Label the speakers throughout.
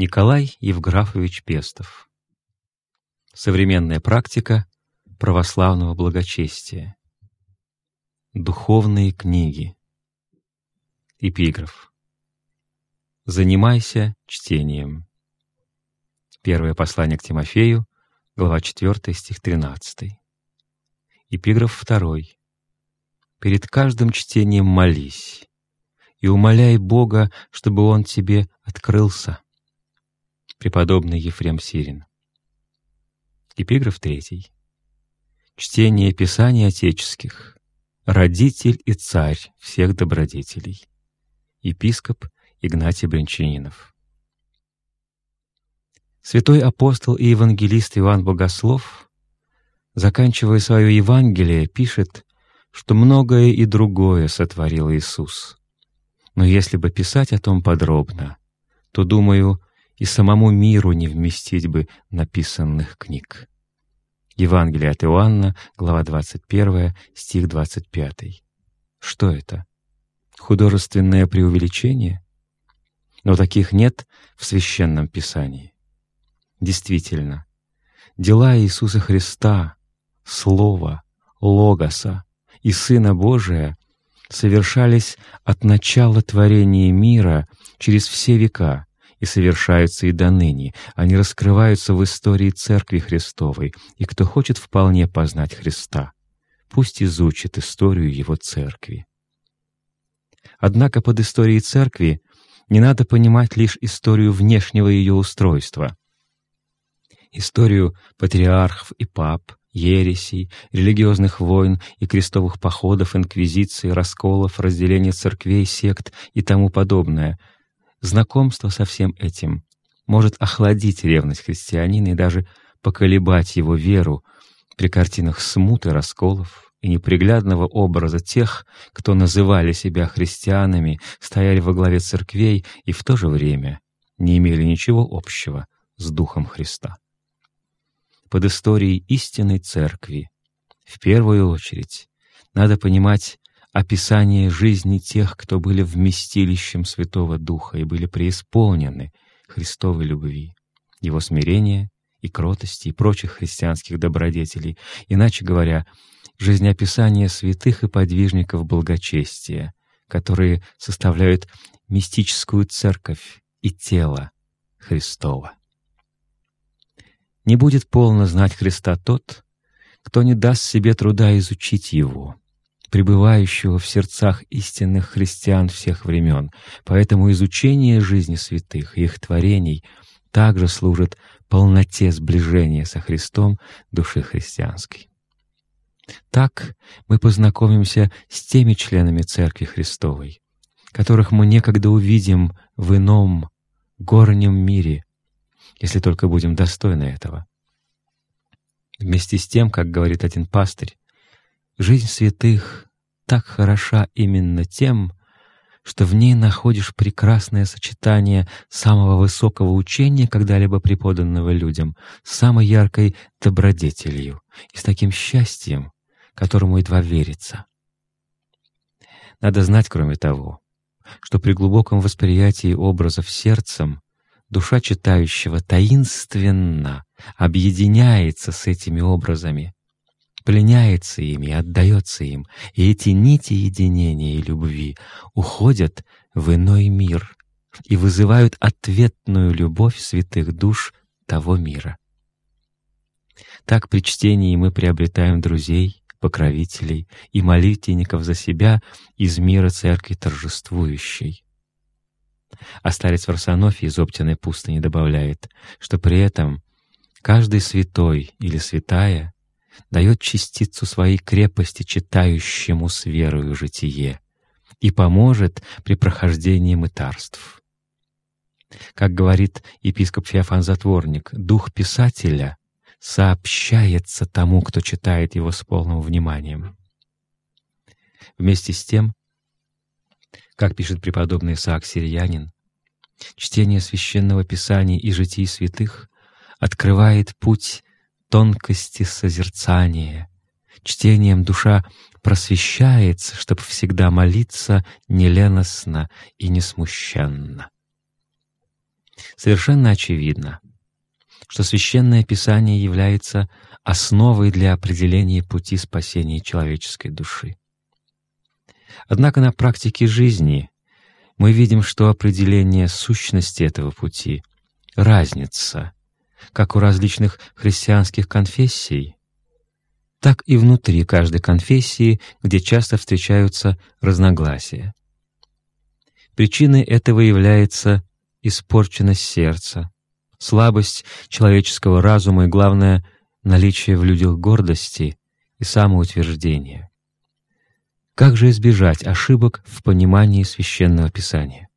Speaker 1: Николай Евграфович Пестов. Современная практика православного благочестия. Духовные книги. Эпиграф. Занимайся чтением. Первое послание к Тимофею, глава 4, стих 13. Эпиграф 2. Перед каждым чтением молись и умоляй Бога, чтобы Он тебе открылся. Преподобный Ефрем Сирин. Эпиграф 3. Чтение Писаний Отеческих. Родитель и царь всех добродетелей. Епископ Игнатий Бринчанинов. Святой апостол и евангелист Иоанн Богослов, заканчивая свое Евангелие, пишет, что многое и другое сотворил Иисус. Но если бы писать о том подробно, то, думаю, и самому миру не вместить бы написанных книг. Евангелие от Иоанна, глава 21, стих 25. Что это? Художественное преувеличение? Но таких нет в Священном Писании. Действительно, дела Иисуса Христа, Слова, Логоса и Сына Божия совершались от начала творения мира через все века и совершаются и до ныне. Они раскрываются в истории Церкви Христовой, и кто хочет вполне познать Христа, пусть изучит историю Его Церкви. Однако под историей Церкви не надо понимать лишь историю внешнего ее устройства, историю патриархов и пап, ересей, религиозных войн и крестовых походов, инквизиции, расколов, разделения церквей, сект и тому подобное. Знакомство со всем этим может охладить ревность христианина и даже поколебать его веру при картинах смуты, расколов и неприглядного образа тех, кто называли себя христианами, стояли во главе церквей и в то же время не имели ничего общего с Духом Христа под историей истинной Церкви. В первую очередь надо понимать описание жизни тех, кто были вместилищем Святого Духа и были преисполнены Христовой любви, Его смирения и кротости и прочих христианских добродетелей, иначе говоря, жизнеописание святых и подвижников благочестия, которые составляют мистическую церковь и тело Христова. Не будет полно знать Христа тот, кто не даст себе труда изучить Его, пребывающего в сердцах истинных христиан всех времен. Поэтому изучение жизни святых и их творений также служит полноте сближения со Христом души христианской. Так мы познакомимся с теми членами Церкви Христовой, которых мы некогда увидим в ином горнем мире, если только будем достойны этого. Вместе с тем, как говорит один пастырь, жизнь святых так хороша именно тем, что в ней находишь прекрасное сочетание самого высокого учения, когда-либо преподанного людям, с самой яркой добродетелью и с таким счастьем, которому едва верится. Надо знать, кроме того, что при глубоком восприятии образов сердцем душа читающего таинственно объединяется с этими образами, пленяется ими, отдается им, и эти нити единения и любви уходят в иной мир и вызывают ответную любовь святых душ того мира. Так при чтении мы приобретаем друзей, покровителей и молитвенников за себя из мира Церкви торжествующей. А старец Варсонофий из Оптиной пустыни добавляет, что при этом каждый святой или святая дает частицу своей крепости читающему с верою житие и поможет при прохождении мытарств. Как говорит епископ Феофан Затворник, дух писателя сообщается тому, кто читает его с полным вниманием. Вместе с тем как пишет преподобный Исаак Сирьянин, чтение священного писания и житий святых открывает путь тонкости созерцания. Чтением душа просвещается, чтобы всегда молиться неленостно и несмущенно. Совершенно очевидно, что Священное Писание является основой для определения пути спасения человеческой души. Однако на практике жизни мы видим, что определение сущности этого пути — разница, как у различных христианских конфессий, так и внутри каждой конфессии, где часто встречаются разногласия. Причиной этого является испорченность сердца, слабость человеческого разума и, главное, наличие в людях гордости и самоутверждения. Как же избежать ошибок в понимании Священного Писания?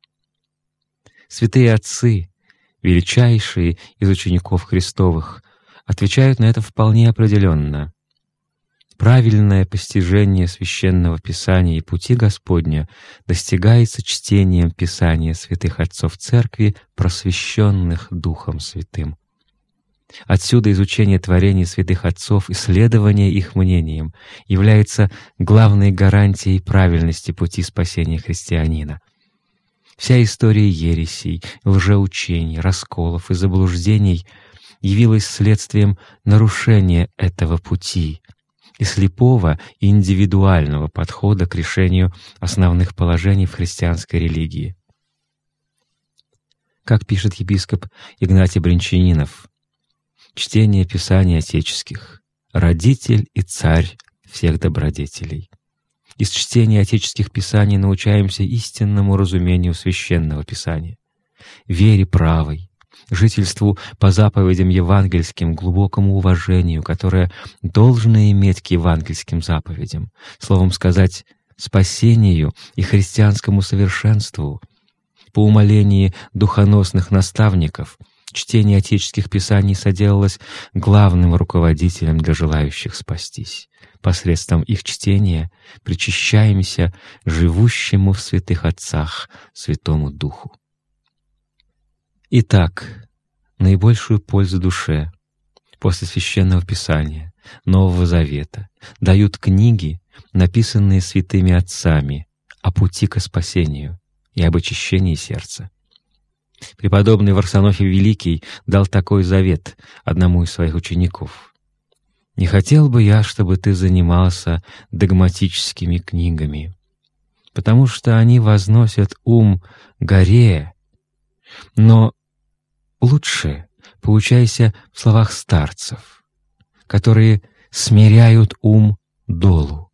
Speaker 1: Святые Отцы, величайшие из учеников Христовых, отвечают на это вполне определенно. Правильное постижение Священного Писания и пути Господня достигается чтением Писания святых отцов Церкви, просвещенных Духом Святым. Отсюда изучение творений святых отцов, исследование их мнением является главной гарантией правильности пути спасения христианина. Вся история ересей, лжеучений, расколов и заблуждений явилась следствием нарушения этого пути и слепого и индивидуального подхода к решению основных положений в христианской религии. Как пишет епископ Игнатий Бринчанинов, чтение Писаний отеческих, родитель и царь всех добродетелей. Из чтения отеческих писаний научаемся истинному разумению священного писания, вере правой, жительству по заповедям евангельским, глубокому уважению, которое должно иметь к евангельским заповедям, словом сказать, спасению и христианскому совершенству, по умолении духоносных наставников — чтение отеческих писаний соделалось главным руководителем для желающих спастись. Посредством их чтения причащаемся живущему в святых отцах Святому Духу. Итак, наибольшую пользу душе после Священного Писания, Нового Завета дают книги, написанные святыми отцами о пути к спасению и об очищении сердца. Преподобный Варсонофий Великий дал такой завет одному из своих учеников. «Не хотел бы я, чтобы ты занимался догматическими книгами, потому что они возносят ум горе, но лучше поучайся в словах старцев, которые смиряют ум долу.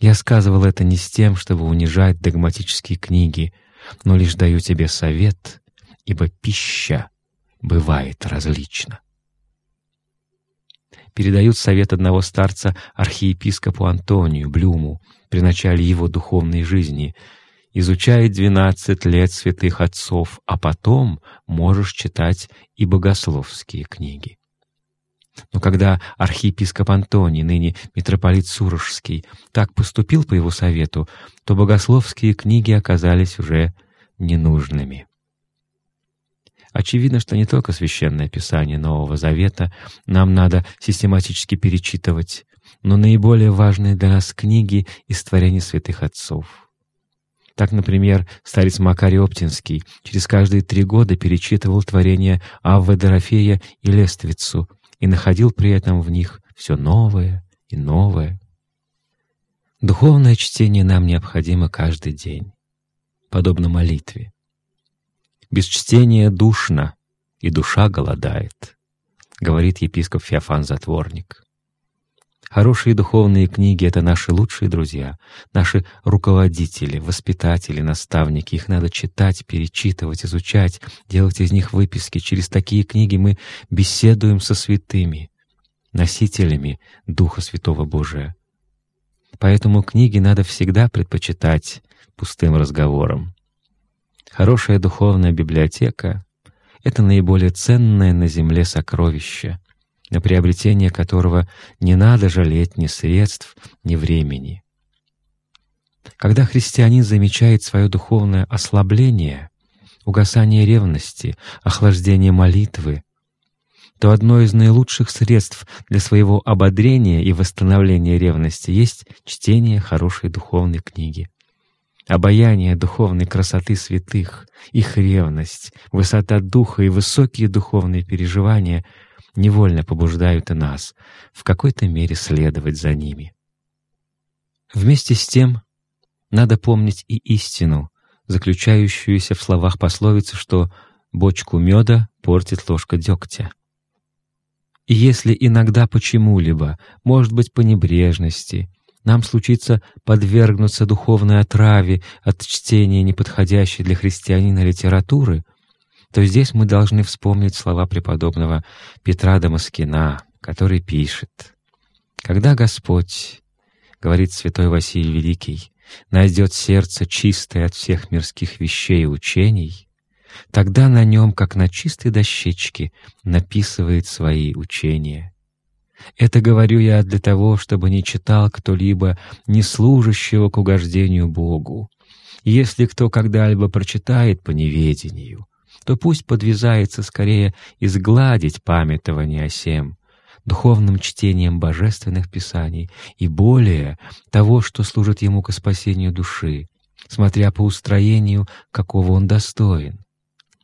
Speaker 1: Я сказывал это не с тем, чтобы унижать догматические книги, но лишь даю тебе совет, ибо пища бывает различна. Передают совет одного старца архиепископу Антонию Блюму при начале его духовной жизни. «Изучай двенадцать лет святых отцов, а потом можешь читать и богословские книги». Но когда архиепископ Антоний, ныне митрополит Сурожский, так поступил по его совету, то богословские книги оказались уже ненужными. Очевидно, что не только Священное Писание Нового Завета нам надо систематически перечитывать, но наиболее важные для нас книги из творений святых отцов. Так, например, старец Макарий Оптинский через каждые три года перечитывал творения Аввы Дорофея и Лествицу и находил при этом в них все новое и новое. Духовное чтение нам необходимо каждый день, подобно молитве. Без чтения душно, и душа голодает, говорит епископ Феофан Затворник. Хорошие духовные книги — это наши лучшие друзья, наши руководители, воспитатели, наставники. Их надо читать, перечитывать, изучать, делать из них выписки. Через такие книги мы беседуем со святыми, носителями Духа Святого Божия. Поэтому книги надо всегда предпочитать пустым разговором. Хорошая духовная библиотека — это наиболее ценное на земле сокровище, на приобретение которого не надо жалеть ни средств, ни времени. Когда христианин замечает свое духовное ослабление, угасание ревности, охлаждение молитвы, то одно из наилучших средств для своего ободрения и восстановления ревности есть чтение хорошей духовной книги. Обаяние духовной красоты святых, их ревность, высота духа и высокие духовные переживания невольно побуждают и нас в какой-то мере следовать за ними. Вместе с тем надо помнить и истину, заключающуюся в словах пословицы, что «бочку меда портит ложка дегтя». И если иногда почему-либо, может быть, по небрежности, нам случится подвергнуться духовной отраве от чтения неподходящей для христианина литературы, то здесь мы должны вспомнить слова преподобного Петра Дамаскина, который пишет «Когда Господь, — говорит святой Василий Великий, — найдет сердце чистое от всех мирских вещей и учений, тогда на нем, как на чистой дощечке, написывает свои учения. Это говорю я для того, чтобы не читал кто-либо не служащего к угождению Богу. Если кто когда-либо прочитает по неведению, то пусть подвязается скорее изгладить памятование о сем, духовным чтением божественных писаний и более того, что служит ему к спасению души, смотря по устроению, какого он достоин.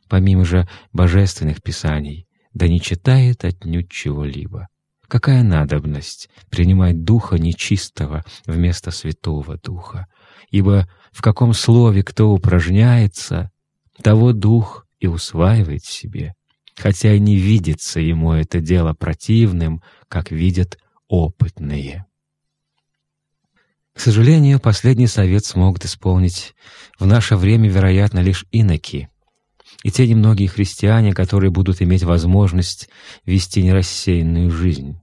Speaker 1: Помимо же божественных писаний, да не читает отнюдь чего-либо. Какая надобность принимать Духа нечистого вместо Святого Духа? Ибо в каком слове кто упражняется, того Дух и усваивает себе, хотя и не видится ему это дело противным, как видят опытные. К сожалению, последний совет смогут исполнить в наше время, вероятно, лишь иноки, и те немногие христиане, которые будут иметь возможность вести нерассеянную жизнь.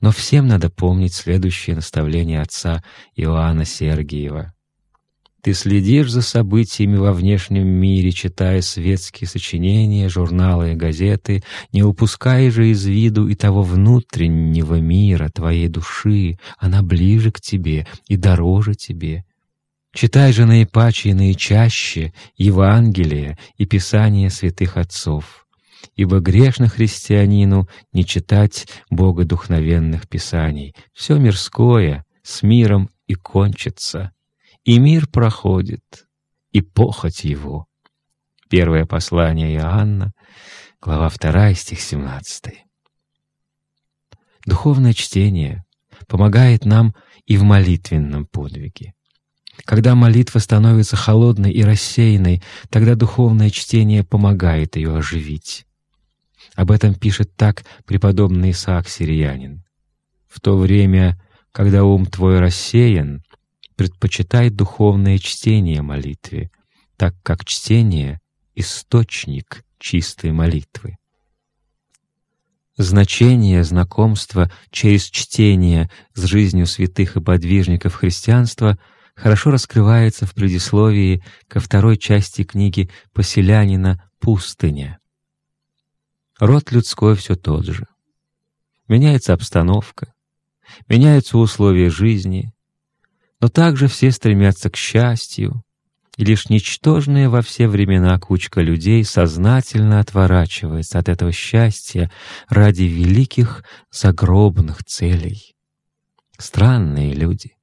Speaker 1: Но всем надо помнить следующее наставление отца Иоанна Сергиева. «Ты следишь за событиями во внешнем мире, читая светские сочинения, журналы и газеты, не упускай же из виду и того внутреннего мира твоей души, она ближе к тебе и дороже тебе». Читай же наипаче и наичаще Евангелие и Писание святых отцов, ибо грешно христианину не читать богодухновенных Писаний. Все мирское с миром и кончится, и мир проходит, и похоть его. Первое послание Иоанна, глава 2, стих 17. Духовное чтение помогает нам и в молитвенном подвиге. Когда молитва становится холодной и рассеянной, тогда духовное чтение помогает ее оживить. Об этом пишет так преподобный Исаак Сириянин. «В то время, когда ум твой рассеян, предпочитай духовное чтение молитве, так как чтение — источник чистой молитвы». Значение знакомства через чтение с жизнью святых и подвижников христианства — хорошо раскрывается в предисловии ко второй части книги «Поселянина. Пустыня». Род людской все тот же. Меняется обстановка, меняются условия жизни, но также все стремятся к счастью, и лишь ничтожная во все времена кучка людей сознательно отворачивается от этого счастья ради великих загробных целей. Странные люди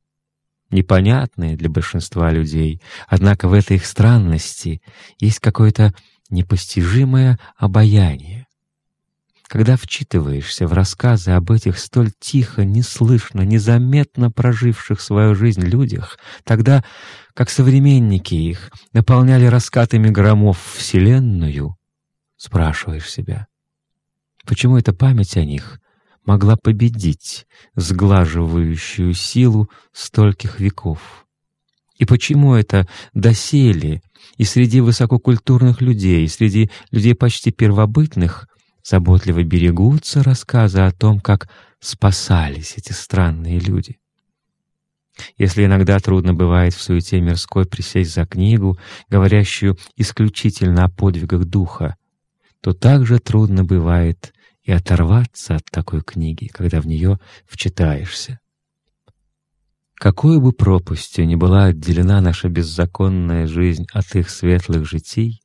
Speaker 1: непонятные для большинства людей, однако в этой их странности есть какое-то непостижимое обаяние. Когда вчитываешься в рассказы об этих столь тихо, неслышно, незаметно проживших свою жизнь людях, тогда, как современники их наполняли раскатами громов Вселенную, спрашиваешь себя, почему эта память о них могла победить сглаживающую силу стольких веков. И почему это доселе и среди высококультурных людей, и среди людей почти первобытных, заботливо берегутся рассказы о том, как спасались эти странные люди? Если иногда трудно бывает в суете мирской присесть за книгу, говорящую исключительно о подвигах духа, то также трудно бывает и оторваться от такой книги, когда в нее вчитаешься. Какой бы пропастью ни была отделена наша беззаконная жизнь от их светлых житий,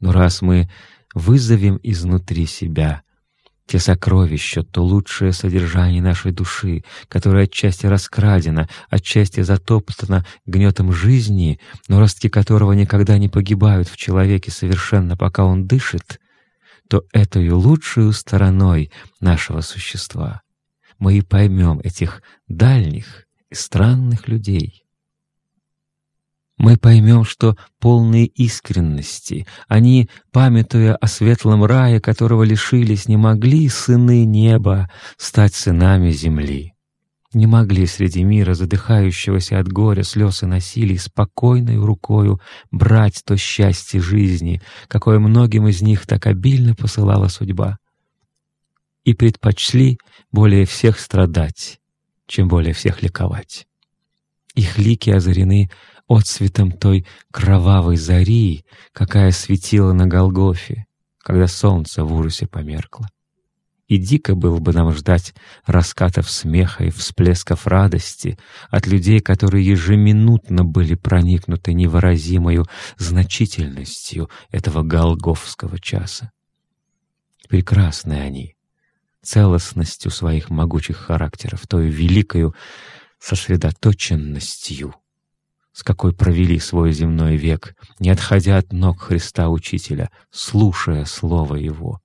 Speaker 1: но раз мы вызовем изнутри себя те сокровища, то лучшее содержание нашей души, которое отчасти раскрадено, отчасти затоптано гнетом жизни, но ростки которого никогда не погибают в человеке совершенно, пока он дышит, то этой лучшей стороной нашего существа мы и поймем этих дальних и странных людей. Мы поймем, что полные искренности, они, памятуя о светлом рае, которого лишились, не могли сыны неба стать сынами земли. Не могли среди мира, задыхающегося от горя, слез и насилий, спокойной рукою брать то счастье жизни, какое многим из них так обильно посылала судьба. И предпочли более всех страдать, чем более всех ликовать. Их лики озарены отцветом той кровавой зари, какая светила на Голгофе, когда солнце в ужасе померкло. И дико было бы нам ждать раскатов смеха и всплесков радости от людей, которые ежеминутно были проникнуты невыразимою значительностью этого голговского часа. Прекрасны они, целостностью своих могучих характеров, той великою сосредоточенностью, с какой провели свой земной век, не отходя от ног Христа Учителя, слушая Слово Его.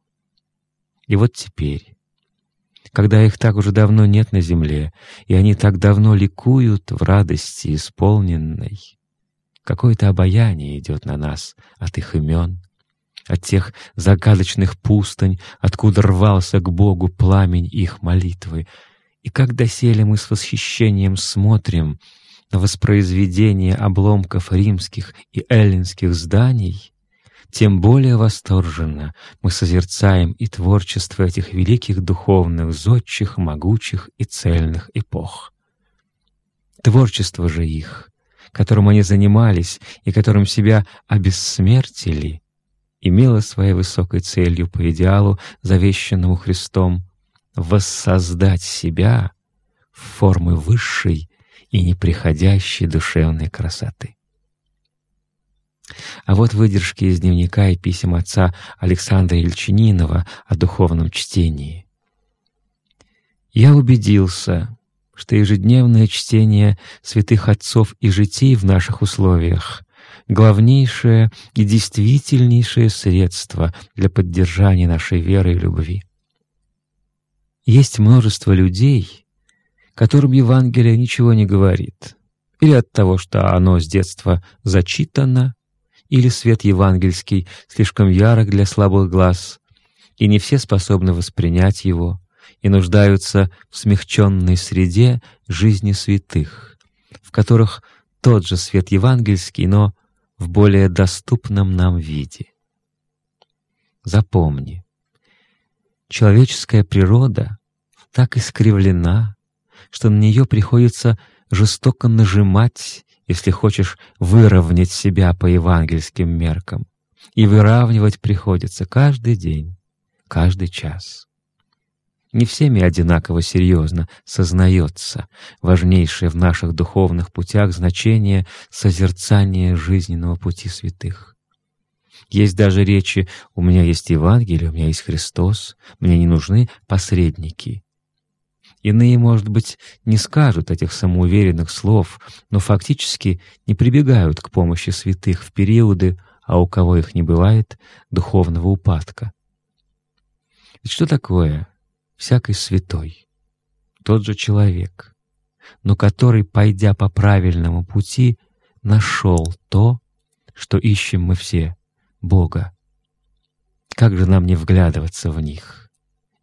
Speaker 1: И вот теперь, когда их так уже давно нет на земле, и они так давно ликуют в радости исполненной, какое-то обаяние идет на нас от их имен, от тех загадочных пустынь, откуда рвался к Богу пламень их молитвы. И как доселе мы с восхищением смотрим — воспроизведение обломков римских и эллинских зданий, тем более восторженно мы созерцаем и творчество этих великих духовных, зодчих, могучих и цельных эпох. Творчество же их, которым они занимались и которым себя обессмертили, имело своей высокой целью по идеалу, завещанному Христом, воссоздать себя в формы высшей и неприходящей душевной красоты. А вот выдержки из дневника и писем отца Александра Ильчининова о духовном чтении. «Я убедился, что ежедневное чтение святых отцов и житий в наших условиях — главнейшее и действительнейшее средство для поддержания нашей веры и любви. Есть множество людей — которым Евангелие ничего не говорит, или от того, что оно с детства зачитано, или свет евангельский слишком ярок для слабых глаз, и не все способны воспринять его, и нуждаются в смягченной среде жизни святых, в которых тот же свет евангельский, но в более доступном нам виде. Запомни, человеческая природа так искривлена, что на нее приходится жестоко нажимать, если хочешь выровнять себя по евангельским меркам. И выравнивать приходится каждый день, каждый час. Не всеми одинаково серьезно сознается важнейшее в наших духовных путях значение созерцания жизненного пути святых. Есть даже речи «У меня есть Евангелие, у меня есть Христос, мне не нужны посредники». Иные, может быть, не скажут этих самоуверенных слов, но фактически не прибегают к помощи святых в периоды, а у кого их не бывает, духовного упадка. Ведь что такое всякий святой? Тот же человек, но который, пойдя по правильному пути, нашел то, что ищем мы все — Бога. Как же нам не вглядываться в них?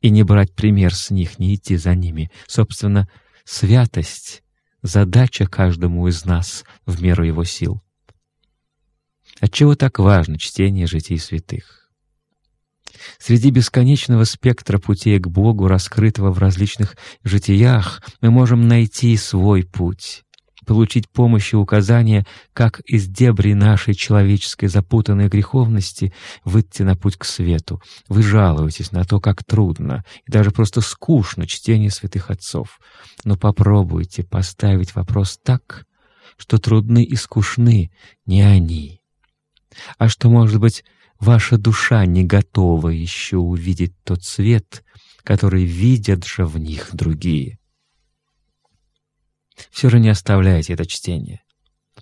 Speaker 1: И не брать пример с них, не идти за ними. Собственно, святость — задача каждому из нас в меру его сил. Отчего так важно чтение житий святых? Среди бесконечного спектра путей к Богу, раскрытого в различных житиях, мы можем найти свой путь, получить помощь и указания, как из дебри нашей человеческой запутанной греховности выйти на путь к свету. Вы жалуетесь на то, как трудно и даже просто скучно чтение святых отцов. Но попробуйте поставить вопрос так, что трудны и скучны не они, а что, может быть, ваша душа не готова еще увидеть тот свет, которые видят же в них другие. Все же не оставляйте это чтение.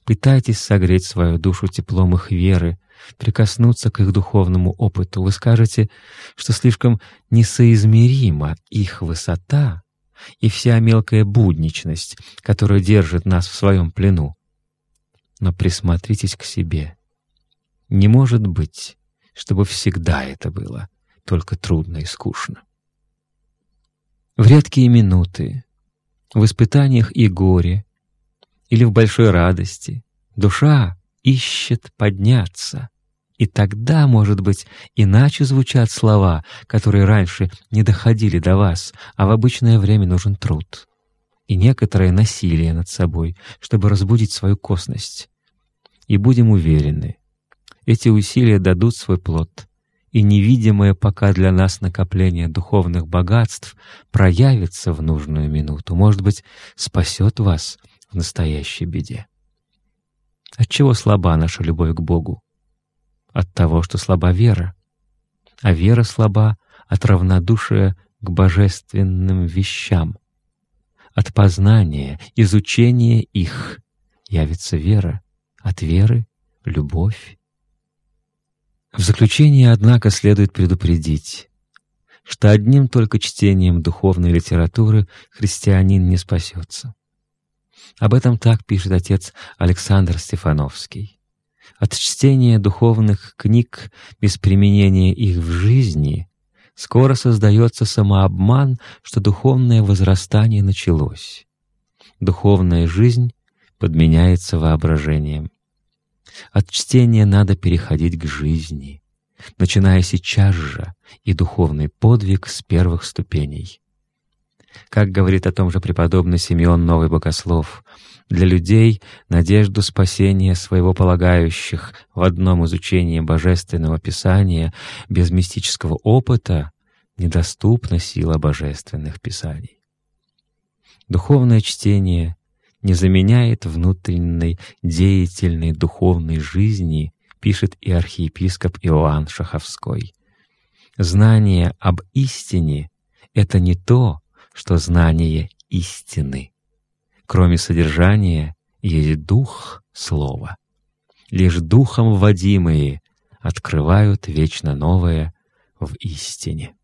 Speaker 1: Пытайтесь согреть свою душу теплом их веры, прикоснуться к их духовному опыту. Вы скажете, что слишком несоизмерима их высота и вся мелкая будничность, которая держит нас в своем плену. Но присмотритесь к себе. Не может быть, чтобы всегда это было только трудно и скучно. В редкие минуты, в испытаниях и горе, или в большой радости, душа ищет подняться. И тогда, может быть, иначе звучат слова, которые раньше не доходили до вас, а в обычное время нужен труд и некоторое насилие над собой, чтобы разбудить свою косность. И будем уверены, эти усилия дадут свой плод, и невидимое пока для нас накопление духовных богатств проявится в нужную минуту, может быть, спасет вас в настоящей беде. Отчего слаба наша любовь к Богу? От того, что слаба вера. А вера слаба от равнодушия к божественным вещам. От познания, изучения их явится вера, от веры — любовь. Заключение, однако, следует предупредить, что одним только чтением духовной литературы христианин не спасется. Об этом так пишет отец Александр Стефановский. От чтения духовных книг без применения их в жизни скоро создается самообман, что духовное возрастание началось. Духовная жизнь подменяется воображением. От чтения надо переходить к жизни, начиная сейчас же и духовный подвиг с первых ступеней. Как говорит о том же преподобный Симеон Новый Богослов, для людей надежду спасения своего полагающих в одном изучении Божественного Писания без мистического опыта недоступна сила Божественных Писаний. Духовное чтение не заменяет внутренней деятельной духовной жизни, пишет и архиепископ Иоанн Шаховской. Знание об истине — это не то, что знание истины. Кроме содержания есть дух слова. Лишь духом вводимые открывают вечно новое в истине.